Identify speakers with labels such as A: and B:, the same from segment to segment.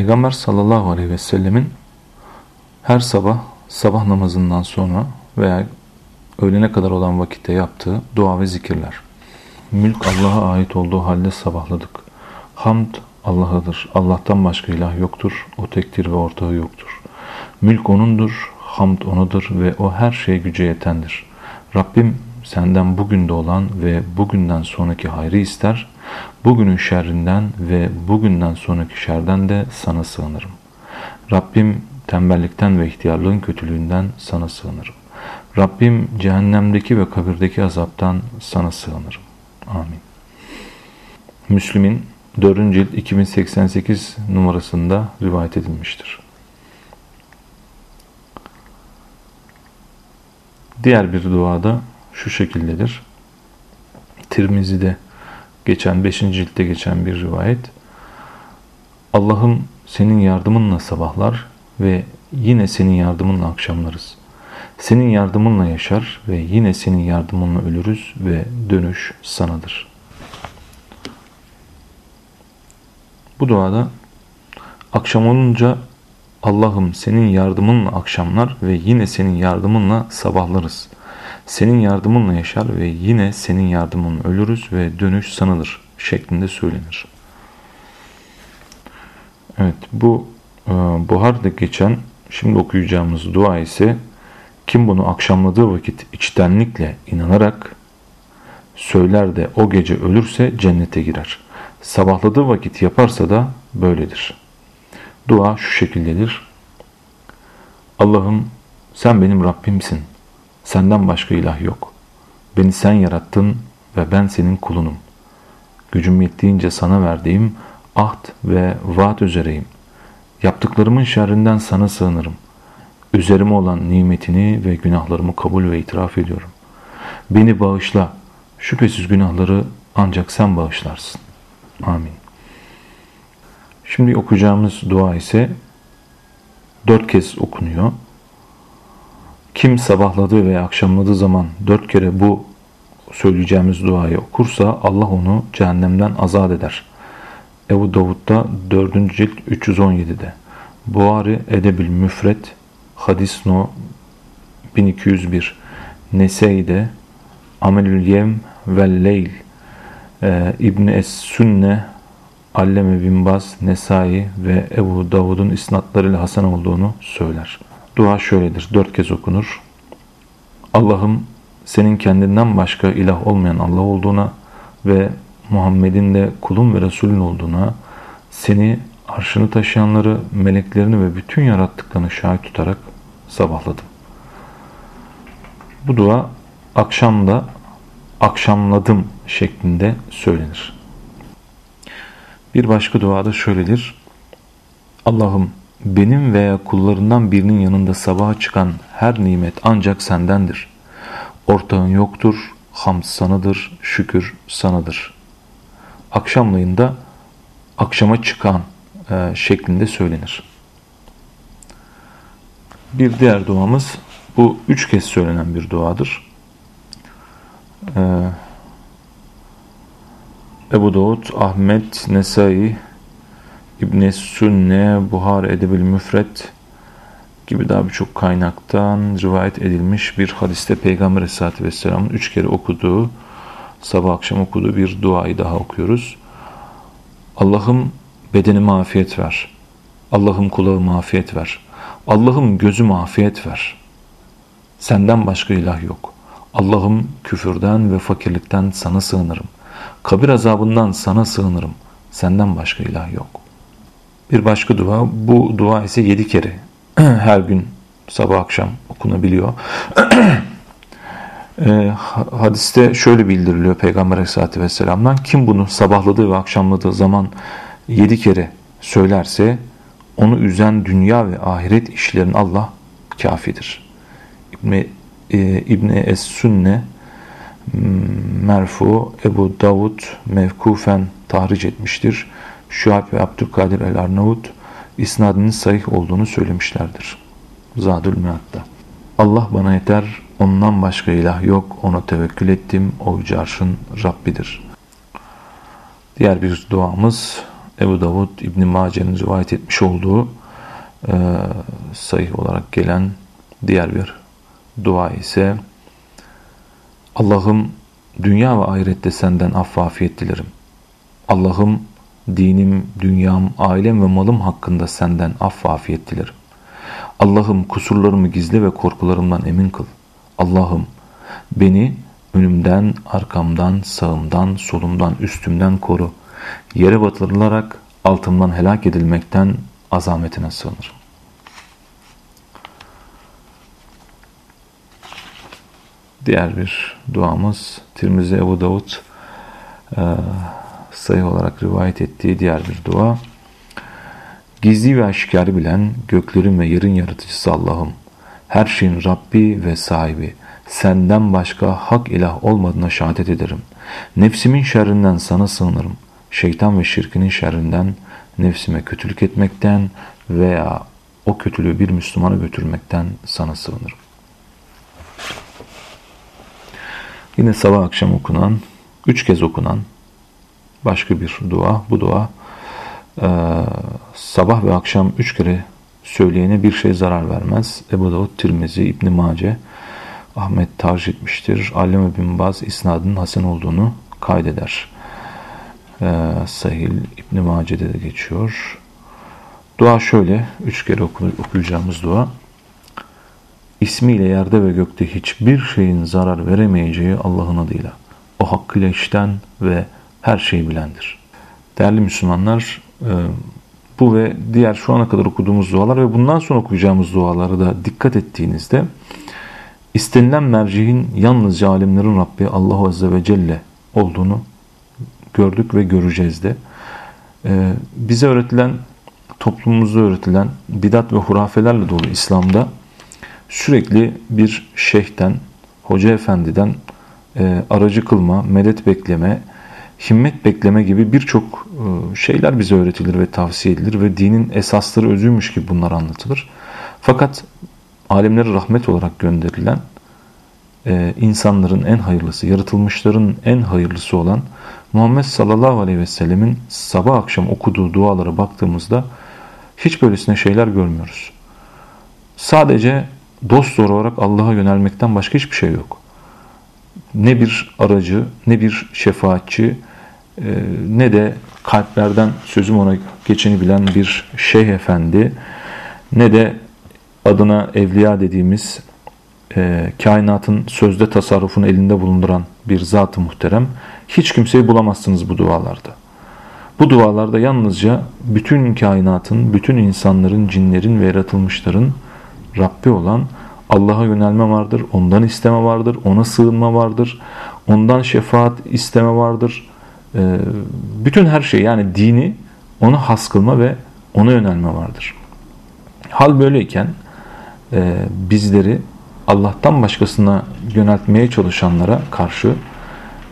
A: Peygamber sallallahu aleyhi ve sellemin her sabah sabah namazından sonra veya öğlene kadar olan vakitte yaptığı dua ve zikirler. Mülk Allah'a ait olduğu halde sabahladık. Hamd Allah'adır. Allah'tan başka ilah yoktur. O tektir ve ortağı yoktur. Mülk O'nundur, hamd O'nadır ve O her şeye güce yetendir. Rabbim senden bugün de olan ve bugünden sonraki hayrı ister. Bugünün şerrinden ve bugünden sonraki şerden de sana sığınırım. Rabbim tembellikten ve ihtiyarlığın kötülüğünden sana sığınırım. Rabbim cehennemdeki ve kabirdeki azaptan sana sığınırım. Amin. Müslüm'ün 4. cilt 2088 numarasında rivayet edilmiştir. Diğer bir duada şu şekildedir. Tirmizi'de geçen 5. ciltte geçen bir rivayet. Allah'ım senin yardımınla sabahlar ve yine senin yardımınla akşamlarız. Senin yardımınla yaşar ve yine senin yardımınla ölürüz ve dönüş sanadır. Bu duada akşam olunca Allah'ım senin yardımınla akşamlar ve yine senin yardımınla sabahlarız. Senin yardımınla yaşar ve yine senin yardımınla ölürüz ve dönüş sanılır şeklinde söylenir. Evet bu e, Buhar'da geçen şimdi okuyacağımız dua ise kim bunu akşamladığı vakit içtenlikle inanarak söyler de o gece ölürse cennete girer. Sabahladığı vakit yaparsa da böyledir. Dua şu şekildedir. Allah'ım sen benim Rabbimsin. Senden başka ilah yok. Beni sen yarattın ve ben senin kulunum. Gücüm yettiğince sana verdiğim ahd ve vaat üzereyim. Yaptıklarımın şerrinden sana sığınırım. Üzerime olan nimetini ve günahlarımı kabul ve itiraf ediyorum. Beni bağışla. Şüphesiz günahları ancak sen bağışlarsın. Amin. Şimdi okuyacağımız dua ise dört kez okunuyor. Kim sabahladığı veya akşamladığı zaman dört kere bu söyleyeceğimiz duayı okursa Allah onu cehennemden azat eder. Ebu Davud'da 4. cilt 317'de. Buhari Edebil Müfret Hadis No 1201 Nesey'de Amelül Yevm ve Leyl e, İbni Es-Sünne Alleme bin Baz, Nesai ve Ebu Davud'un isnatlarıyla Hasan olduğunu söyler. Dua şöyledir. Dört kez okunur. Allah'ım senin kendinden başka ilah olmayan Allah olduğuna ve Muhammed'in de kulun ve Resulün olduğuna, seni arşını taşıyanları, meleklerini ve bütün yarattıklarını şahit tutarak sabahladım. Bu dua akşamda akşamladım şeklinde söylenir. Bir başka duada şöyledir. Allah'ım benim veya kullarından birinin yanında sabaha çıkan her nimet ancak sendendir. Ortağın yoktur, hamd sanadır, şükür sanadır. Akşamlayın da akşama çıkan e, şeklinde söylenir. Bir diğer duamız bu üç kez söylenen bir duadır. Ee, Ebu Davud, Ahmet, Nesai, İbn Sünne, Buhar Edebil Müfret gibi daha birçok kaynaktan rivayet edilmiş bir hadiste Peygamber Aleyhisselatü Vesselam'ın üç kere okuduğu, sabah akşam okuduğu bir duayı daha okuyoruz. Allah'ım bedenime afiyet ver. Allah'ım kulağıma afiyet ver. Allah'ım gözüme afiyet ver. Senden başka ilah yok. Allah'ım küfürden ve fakirlikten sana sığınırım. Kabir azabından sana sığınırım. Senden başka ilah yok. Bir başka dua, bu dua ise yedi kere her gün sabah akşam okunabiliyor. e, hadiste şöyle bildiriliyor Peygamber Aleyhisselatü Vesselam'dan. Kim bunu sabahladığı ve akşamladığı zaman yedi kere söylerse onu üzen dünya ve ahiret işlerin Allah kafidir. İbni, e, İbni Es-Sünne merfu Ebu Davud mevkufen tahric etmiştir. Şuab ve Abdülkadir el-Arnavut isnadının sahih olduğunu söylemişlerdir. Zadül Mead'da. Allah bana yeter, ondan başka ilah yok, ona tevekkül ettim, o yüce arşın Rabbidir. Diğer bir duamız Ebu Davud İbn Mace'nin rivayet etmiş olduğu e, sahih olarak gelen diğer bir dua ise Allah'ım dünya ve ahirette senden affa afiyet dilerim. Allah'ım dinim, dünyam, ailem ve malım hakkında senden affa afiyet dilerim. Allah'ım kusurlarımı gizle ve korkularımdan emin kıl. Allah'ım beni önümden, arkamdan, sağımdan, solumdan, üstümden koru. Yere batırılarak altımdan helak edilmekten azametine sığınırım. Diğer bir duamız Tirmizi Ebu Davud e, sayı olarak rivayet ettiği diğer bir dua. Gizli ve aşikarı bilen göklerin ve yerin yaratıcısı Allah'ım, her şeyin Rabbi ve sahibi, senden başka hak ilah olmadığına şehadet ederim. Nefsimin şerrinden sana sığınırım. Şeytan ve şirkinin şerrinden, nefsime kötülük etmekten veya o kötülüğü bir Müslümana götürmekten sana sığınırım. Yine sabah akşam okunan, üç kez okunan başka bir dua. Bu dua e, sabah ve akşam üç kere söyleyene bir şey zarar vermez. Ebu Davud, Tirmizi, İbn Mace, Ahmet tercih etmiştir. Alleme bin Baz isnadının hasen olduğunu kaydeder. Ee, Sahil İbn Mace'de de geçiyor. Dua şöyle, üç kere okuyacağımız dua. İsmiyle yerde ve gökte hiçbir şeyin zarar veremeyeceği Allah'ın adıyla. O hakkıyla işten ve her şeyi bilendir. Değerli Müslümanlar, e, bu ve diğer şu ana kadar okuduğumuz dualar ve bundan sonra okuyacağımız duaları da dikkat ettiğinizde istenilen mercihin yalnızca alimlerin Rabbi Allahu Azze ve Celle olduğunu gördük ve göreceğiz de. Ee, bize öğretilen, toplumumuzda öğretilen bidat ve hurafelerle dolu İslam'da sürekli bir şeyhten, hoca efendiden e, aracı kılma, medet bekleme, himmet bekleme gibi birçok e, şeyler bize öğretilir ve tavsiye edilir ve dinin esasları özüymüş gibi bunlar anlatılır. Fakat alemlere rahmet olarak gönderilen e, insanların en hayırlısı, yaratılmışların en hayırlısı olan Muhammed sallallahu aleyhi ve sellemin sabah akşam okuduğu dualara baktığımızda hiç böylesine şeyler görmüyoruz. Sadece dost olarak Allah'a yönelmekten başka hiçbir şey yok. Ne bir aracı, ne bir şefaatçi, ne de kalplerden sözüm ona geçeni bilen bir şeyh efendi, ne de adına evliya dediğimiz e, kainatın sözde tasarrufunu elinde bulunduran bir zat-ı muhterem hiç kimseyi bulamazsınız bu dualarda. Bu dualarda yalnızca bütün kainatın, bütün insanların, cinlerin ve yaratılmışların Rabbi olan Allah'a yönelme vardır, ondan isteme vardır, ona sığınma vardır, ondan şefaat isteme vardır. E, bütün her şey yani dini ona has kılma ve ona yönelme vardır. Hal böyleyken e, bizleri Allah'tan başkasına yöneltmeye çalışanlara karşı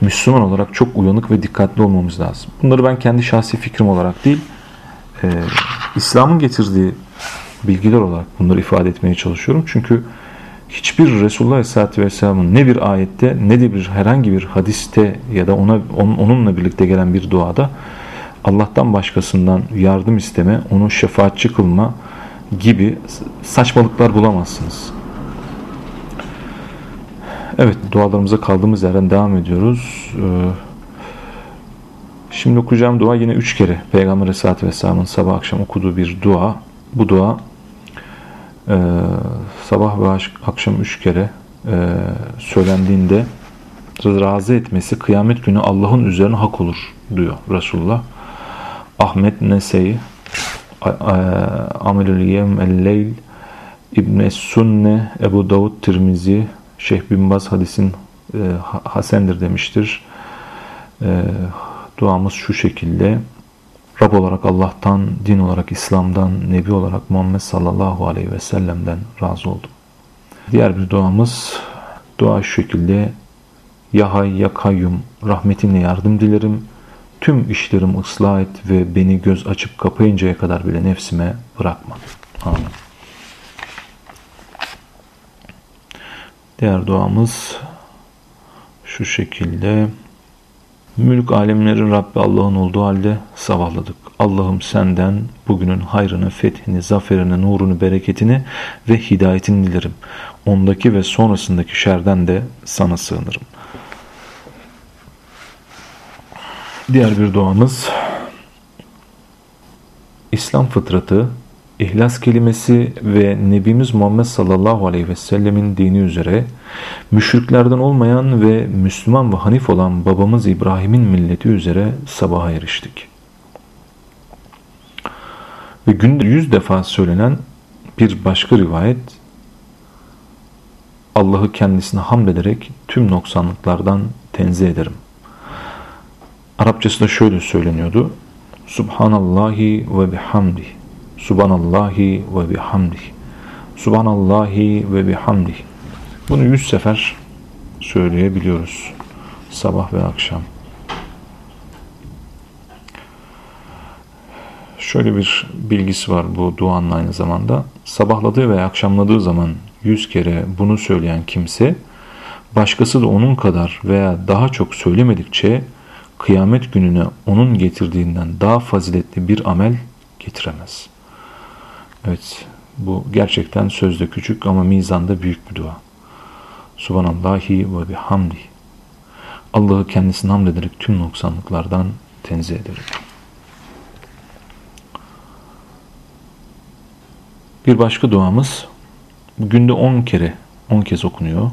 A: Müslüman olarak çok uyanık ve dikkatli olmamız lazım. Bunları ben kendi şahsi fikrim olarak değil, e, İslam'ın getirdiği bilgiler olarak bunları ifade etmeye çalışıyorum. Çünkü hiçbir Resulullah Aleyhisselatü Vesselam'ın ne bir ayette ne de bir herhangi bir hadiste ya da ona onunla birlikte gelen bir duada Allah'tan başkasından yardım isteme, onu şefaatçi kılma gibi saçmalıklar bulamazsınız. Evet dualarımıza kaldığımız yerden devam ediyoruz. Ee, şimdi okuyacağım dua yine üç kere Peygamber Aleyhisselatü Vesselam'ın sabah akşam okuduğu bir dua. Bu dua e, sabah ve akşam üç kere e, söylendiğinde razı etmesi kıyamet günü Allah'ın üzerine hak olur diyor Resulullah. Ahmet Nese'yi Amelül Yevm El-Leyl İbn-i Sunne Ebu Davud Tirmizi Şeyh Bin Baz hadisin e, hasendir demiştir. E, duamız şu şekilde. Rab olarak Allah'tan, din olarak İslam'dan, Nebi olarak Muhammed sallallahu aleyhi ve sellem'den razı oldum. Diğer bir duamız, dua şu şekilde. Ya Hay ya Kayyum, rahmetinle yardım dilerim. Tüm işlerim ıslah et ve beni göz açıp kapayıncaya kadar bile nefsime bırakma. Amin. Diğer duamız şu şekilde. Mülk alemlerin Rabbi Allah'ın olduğu halde sabahladık. Allah'ım senden bugünün hayrını, fethini, zaferini, nurunu, bereketini ve hidayetini dilerim. Ondaki ve sonrasındaki şerden de sana sığınırım. Diğer bir duamız İslam fıtratı, İhlas kelimesi ve Nebimiz Muhammed sallallahu aleyhi ve sellemin dini üzere müşriklerden olmayan ve Müslüman ve Hanif olan babamız İbrahim'in milleti üzere sabaha eriştik. Ve günde yüz defa söylenen bir başka rivayet Allah'ı kendisine hamd ederek tüm noksanlıklardan tenzih ederim. Arapçası da şöyle söyleniyordu. Subhanallahi ve bihamdi. Subhanallahi ve bihamdi. Subhanallahi ve bihamdi. Bunu yüz sefer söyleyebiliyoruz. Sabah ve akşam. Şöyle bir bilgisi var bu duanın aynı zamanda. Sabahladığı veya akşamladığı zaman yüz kere bunu söyleyen kimse başkası da onun kadar veya daha çok söylemedikçe kıyamet gününe onun getirdiğinden daha faziletli bir amel getiremez. Evet bu gerçekten sözde küçük ama mizanda büyük bir dua. Subhanallahi ve bihamdi. Allah'ı kendisine hamd ederek tüm noksanlıklardan tenzih ederim. Bir başka duamız günde 10 kere 10 kez okunuyor.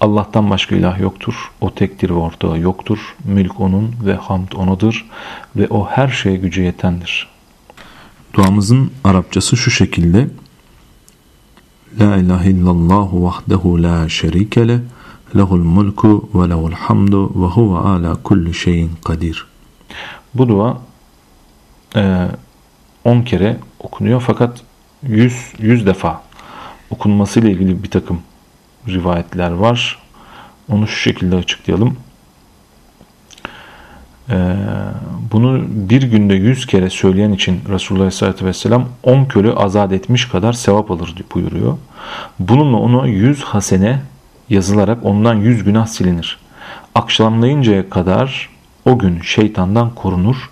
A: Allah'tan başka ilah yoktur. O tektir ve ortağı yoktur. Mülk onun ve hamd onadır ve o her şeye gücü yetendir. Duamızın Arapçası şu şekilde. La ilahe illallah vahdehu la şerike le lehul mulku ve lehul hamdu ve huve ala kulli şeyin kadir. Bu dua 10 e, kere okunuyor fakat 100, 100 defa okunması ile ilgili bir takım rivayetler var. Onu şu şekilde açıklayalım. Ee, bunu bir günde yüz kere söyleyen için Resulullah Aleyhisselatü Vesselam on köle azat etmiş kadar sevap alır buyuruyor. Bununla ona yüz hasene yazılarak ondan yüz günah silinir. Akşamlayıncaya kadar o gün şeytandan korunur.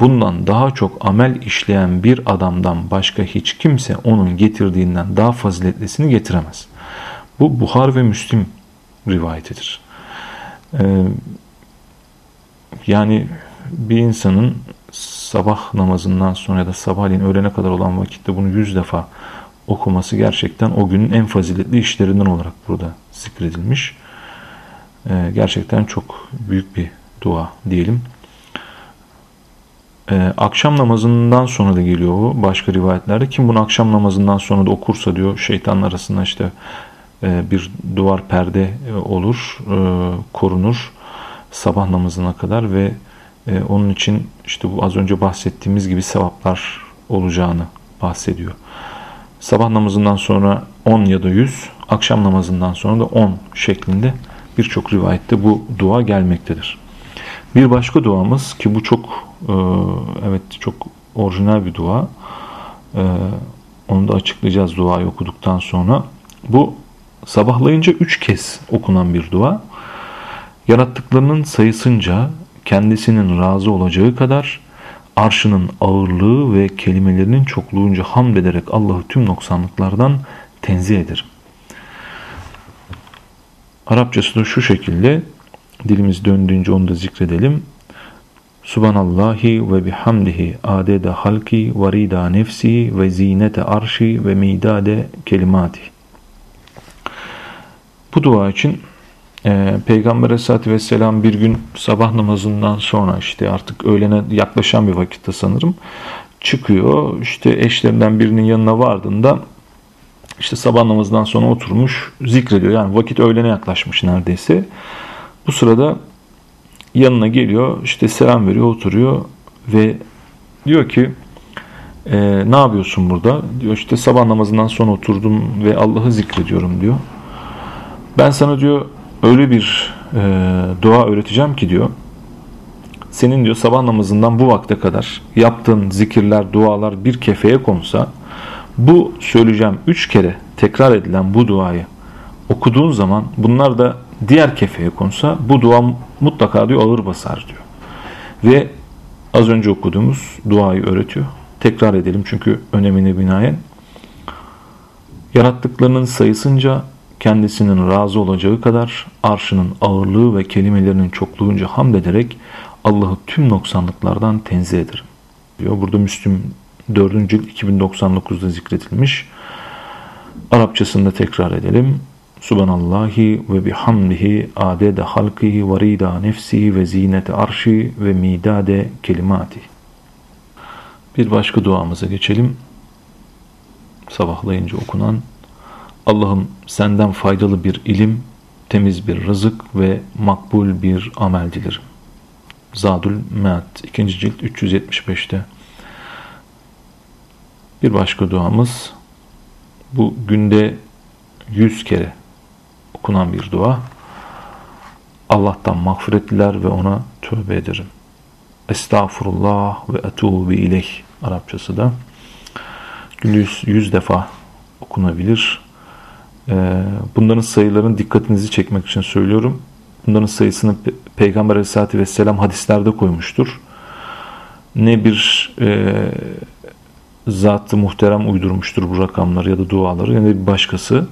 A: Bundan daha çok amel işleyen bir adamdan başka hiç kimse onun getirdiğinden daha faziletlisini getiremez. Bu Buhar ve Müslim rivayetidir. Ee, yani bir insanın sabah namazından sonra ya da sabahleyin öğlene kadar olan vakitte bunu yüz defa okuması gerçekten o günün en faziletli işlerinden olarak burada zikredilmiş. Ee, gerçekten çok büyük bir dua diyelim. Ee, akşam namazından sonra da geliyor o başka rivayetlerde. Kim bunu akşam namazından sonra da okursa diyor şeytanın arasında işte e, bir duvar perde e, olur, e, korunur sabah namazına kadar ve onun için işte bu az önce bahsettiğimiz gibi sevaplar olacağını bahsediyor. Sabah namazından sonra 10 ya da 100, akşam namazından sonra da 10 şeklinde birçok rivayette bu dua gelmektedir. Bir başka duamız ki bu çok evet çok orijinal bir dua. Onu da açıklayacağız duayı okuduktan sonra. Bu sabahlayınca üç kez okunan bir dua. Yarattıklarının sayısınca kendisinin razı olacağı kadar arşının ağırlığı ve kelimelerinin çokluğunca hamd ederek Allah'ı tüm noksanlıklardan tenzih ederim. Arapçası da şu şekilde dilimiz döndüğünce onu da zikredelim. Subhanallahi ve bihamdihi adede halki ve rida nefsi ve zinete arşi ve midade kelimati. Bu dua için e, Peygamber Aleyhisselatü Vesselam bir gün sabah namazından sonra işte artık öğlene yaklaşan bir vakitte sanırım çıkıyor. İşte eşlerinden birinin yanına vardığında işte sabah namazından sonra oturmuş zikrediyor. Yani vakit öğlene yaklaşmış neredeyse. Bu sırada yanına geliyor işte selam veriyor oturuyor ve diyor ki e, ne yapıyorsun burada? Diyor işte sabah namazından sonra oturdum ve Allah'ı zikrediyorum diyor. Ben sana diyor öyle bir e, dua öğreteceğim ki diyor senin diyor sabah namazından bu vakte kadar yaptığın zikirler, dualar bir kefeye konsa bu söyleyeceğim üç kere tekrar edilen bu duayı okuduğun zaman bunlar da diğer kefeye konsa bu dua mutlaka diyor ağır basar diyor. Ve az önce okuduğumuz duayı öğretiyor. Tekrar edelim çünkü önemine binaen. Yarattıklarının sayısınca kendisinin razı olacağı kadar arşının ağırlığı ve kelimelerinin çokluğunca hamd ederek Allah'ı tüm noksanlıklardan tenzih ederim. Diyor. Burada Müslüm 4. cilt 2099'da zikretilmiş. Arapçasında tekrar edelim. Subhanallahi ve bihamdihi adede halkihi ve rida nefsihi ve zinete arşi ve midade kelimati. Bir başka duamıza geçelim. Sabahlayınca okunan Allah'ım senden faydalı bir ilim, temiz bir rızık ve makbul bir amel dilerim. Zadül Mead 2. cilt 375'te. Bir başka duamız bu günde 100 kere okunan bir dua. Allah'tan mağfiret diler ve ona tövbe ederim. Estağfurullah ve etubi ileyh Arapçası da. Günde 100 defa okunabilir. Ee, bunların sayılarını dikkatinizi çekmek için söylüyorum. Bunların sayısını Peygamber Aleyhisselatü Vesselam hadislerde koymuştur. Ne bir e, zatı muhterem uydurmuştur bu rakamları ya da duaları ya da bir başkası.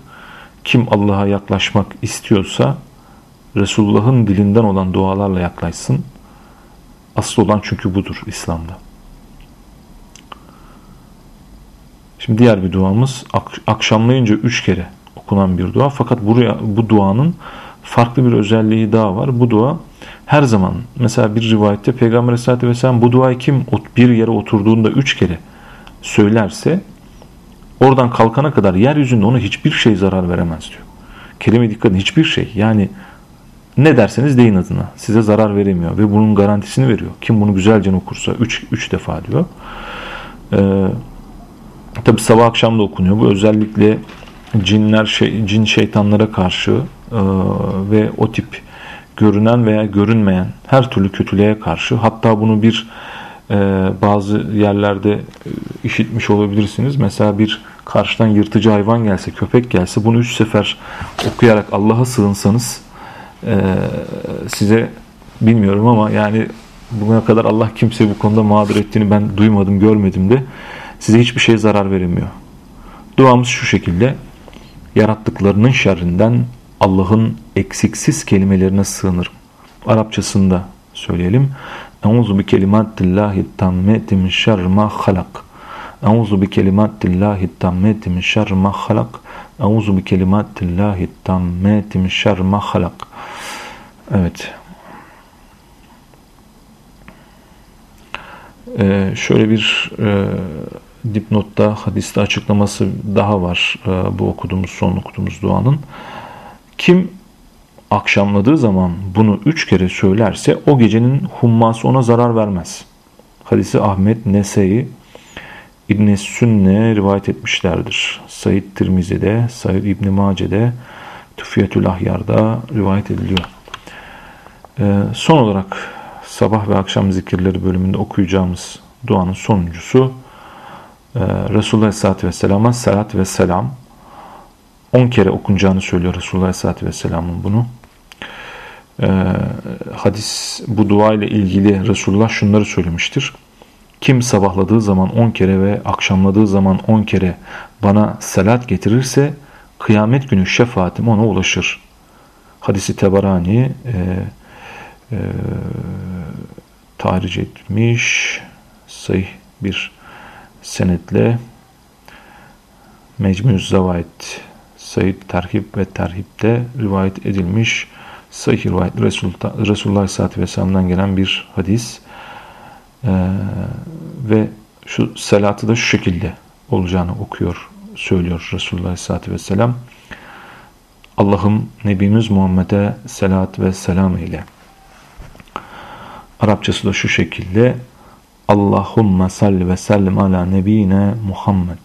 A: Kim Allah'a yaklaşmak istiyorsa Resulullah'ın dilinden olan dualarla yaklaşsın. Asıl olan çünkü budur İslam'da. Şimdi diğer bir duamız akşamlayınca üç kere okunan bir dua. Fakat buraya bu duanın farklı bir özelliği daha var. Bu dua her zaman mesela bir rivayette Peygamber Aleyhisselatü Vesselam bu duayı kim bir yere oturduğunda üç kere söylerse oradan kalkana kadar yeryüzünde ona hiçbir şey zarar veremez diyor. Kelime dikkat edin hiçbir şey yani ne derseniz deyin adına size zarar veremiyor ve bunun garantisini veriyor. Kim bunu güzelce okursa üç üç defa diyor. Ee, Tabi sabah akşam da okunuyor. Bu özellikle cinler, şey, cin şeytanlara karşı e, ve o tip görünen veya görünmeyen her türlü kötülüğe karşı hatta bunu bir e, bazı yerlerde e, işitmiş olabilirsiniz. Mesela bir karşıdan yırtıcı hayvan gelse, köpek gelse bunu üç sefer okuyarak Allah'a sığınsanız e, size bilmiyorum ama yani bugüne kadar Allah kimse bu konuda mağdur ettiğini ben duymadım, görmedim de size hiçbir şey zarar veremiyor. Duamız şu şekilde yarattıklarının şerrinden Allah'ın eksiksiz kelimelerine sığınırım. Arapçasında söyleyelim. Euzu bi kelimatillahi tammeti min şerri ma halak. Euzu bi kelimatillahi tammeti min şerri ma halak. Euzu bi kelimatillahi tammeti min şerri ma halak. Evet. Ee, şöyle bir e, dipnotta hadiste açıklaması daha var e, bu okuduğumuz son okuduğumuz duanın. Kim akşamladığı zaman bunu üç kere söylerse o gecenin humması ona zarar vermez. Hadisi Ahmet Nese'yi İbn Sünne rivayet etmişlerdir. Said Tirmizi'de, Said İbn Mace'de, Tüfiyetül Ahyar'da rivayet ediliyor. Ee, son olarak sabah ve akşam zikirleri bölümünde okuyacağımız duanın sonuncusu Resulullah Aleyhisselatü Vesselam'a salat ve selam 10 kere okunacağını söylüyor Resulullah Aleyhisselatü Vesselam'ın bunu. Ee, hadis bu dua ile ilgili Resulullah şunları söylemiştir. Kim sabahladığı zaman 10 kere ve akşamladığı zaman 10 kere bana salat getirirse kıyamet günü şefaatim ona ulaşır. Hadisi Tebarani e, e, tahric etmiş sayı bir senetle Mecmuz Zavait Said Terhib ve Terhib'de rivayet edilmiş sahih rivayet Resulullah, Resulullah Aleyhisselatü Vesselam'dan gelen bir hadis ee, ve şu salatı da şu şekilde olacağını okuyor, söylüyor Resulullah Aleyhisselatü Vesselam. Allah'ım Nebimiz Muhammed'e selat ve selam eyle. Arapçası da şu şekilde Allahümme salli ve sellim ala nebine Muhammed.